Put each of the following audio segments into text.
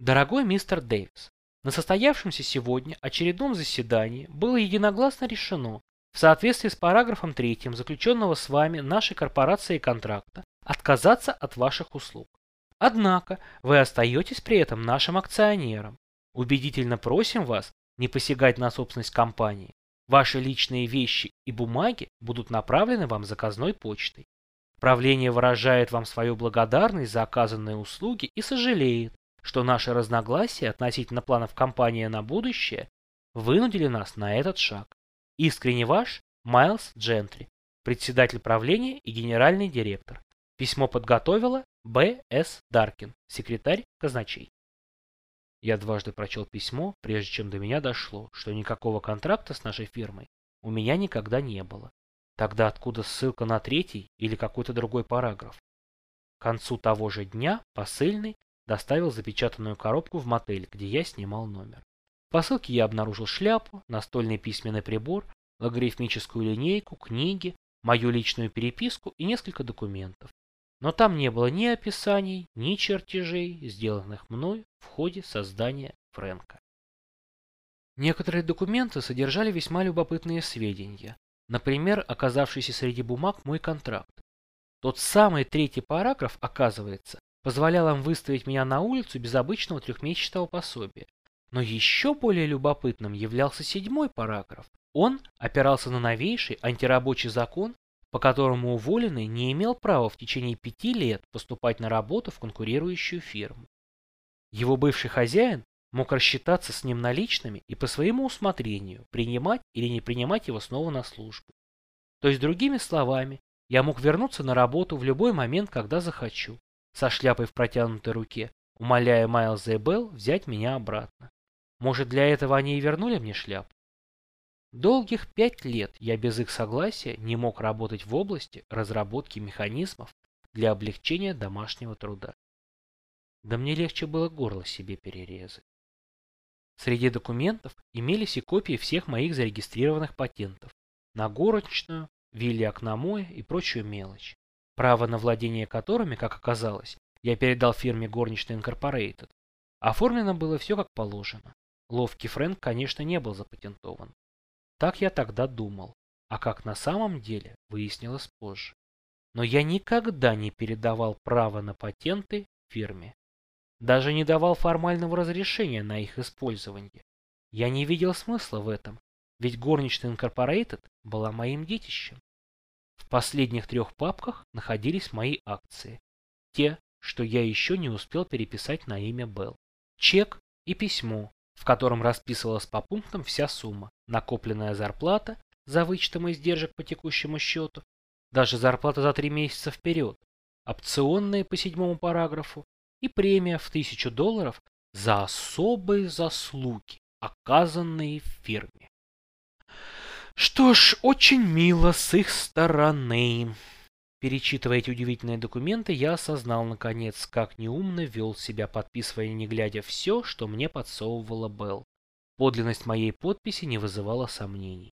Дорогой мистер Дэвис, на состоявшемся сегодня очередном заседании было единогласно решено, в соответствии с параграфом 3 заключенного с вами нашей корпорацией контракта, отказаться от ваших услуг. Однако вы остаетесь при этом нашим акционером. Убедительно просим вас не посягать на собственность компании. Ваши личные вещи и бумаги будут направлены вам заказной почтой. Правление выражает вам свою благодарность за оказанные услуги и сожалеет, что наши разногласия относительно планов компании на будущее вынудили нас на этот шаг. Искренне ваш Майлз Джентри, председатель правления и генеральный директор. Письмо подготовила Б. С. Даркин, секретарь казначей. Я дважды прочел письмо, прежде чем до меня дошло, что никакого контракта с нашей фирмой у меня никогда не было. Тогда откуда ссылка на третий или какой-то другой параграф? К концу того же дня посыльный доставил запечатанную коробку в мотель, где я снимал номер. В посылке я обнаружил шляпу, настольный письменный прибор, логарифмическую линейку, книги, мою личную переписку и несколько документов. Но там не было ни описаний, ни чертежей, сделанных мной в ходе создания Фрэнка. Некоторые документы содержали весьма любопытные сведения. Например, оказавшийся среди бумаг мой контракт. Тот самый третий параграф, оказывается, позволял им выставить меня на улицу без обычного трехмесячного пособия. Но еще более любопытным являлся седьмой параграф. Он опирался на новейший антирабочий закон, по которому уволенный не имел права в течение пяти лет поступать на работу в конкурирующую фирму. Его бывший хозяин мог рассчитаться с ним наличными и по своему усмотрению принимать или не принимать его снова на службу. То есть, другими словами, я мог вернуться на работу в любой момент, когда захочу, со шляпой в протянутой руке, умоляя Майлза и Белл взять меня обратно. Может, для этого они и вернули мне шляпу? Долгих пять лет я без их согласия не мог работать в области разработки механизмов для облегчения домашнего труда. Да мне легче было горло себе перерезать. Среди документов имелись и копии всех моих зарегистрированных патентов на горочную, вилли окномоя и прочую мелочь, право на владение которыми, как оказалось, я передал фирме Горничная Инкорпорейтед. Оформлено было все как положено. Ловкий Фрэнк, конечно, не был запатентован. Так я тогда думал, а как на самом деле выяснилось позже. Но я никогда не передавал право на патенты фирме. Даже не давал формального разрешения на их использование. Я не видел смысла в этом, ведь горничная Incorporated была моим детищем. В последних трех папках находились мои акции. Те, что я еще не успел переписать на имя Белл. Чек и письмо, в котором расписывалась по пунктам вся сумма, накопленная зарплата за вычетом издержек по текущему счету, даже зарплата за три месяца вперед, опционные по седьмому параграфу и премия в тысячу долларов за особые заслуги, оказанные фирме. Что ж, очень мило с их стороны. Перечитывая эти удивительные документы, я осознал, наконец, как неумно вел себя, подписывая не глядя все, что мне подсовывала Белл. Подлинность моей подписи не вызывала сомнений.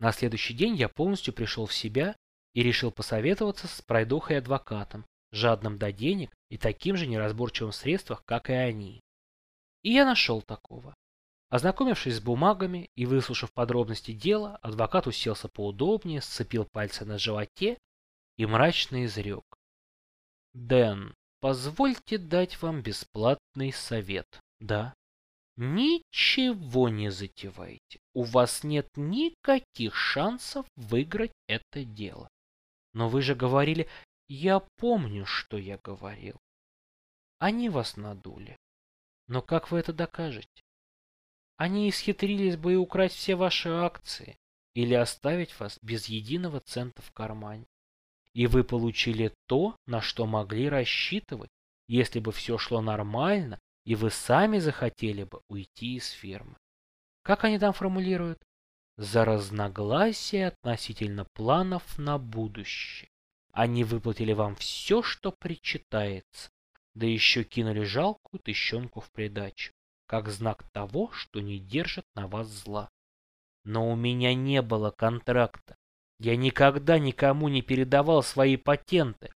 На следующий день я полностью пришел в себя и решил посоветоваться с пройдохой-адвокатом, жадным до денег и таким же неразборчивым в средствах, как и они. И я нашел такого. Ознакомившись с бумагами и выслушав подробности дела, адвокат уселся поудобнее, сцепил пальцы на животе и мрачно изрек. «Дэн, позвольте дать вам бесплатный совет, да? Ничего не затевайте, у вас нет никаких шансов выиграть это дело. Но вы же говорили, я помню, что я говорил. Они вас надули. Но как вы это докажете? Они исхитрились бы и украсть все ваши акции или оставить вас без единого цента в кармане. И вы получили то, на что могли рассчитывать, если бы все шло нормально, и вы сами захотели бы уйти из фирмы. Как они там формулируют? За разногласия относительно планов на будущее. Они выплатили вам все, что причитается, да еще кинули жалкую тыщенку в придачу, как знак того, что не держат на вас зла. Но у меня не было контракта. Я никогда никому не передавал свои патенты.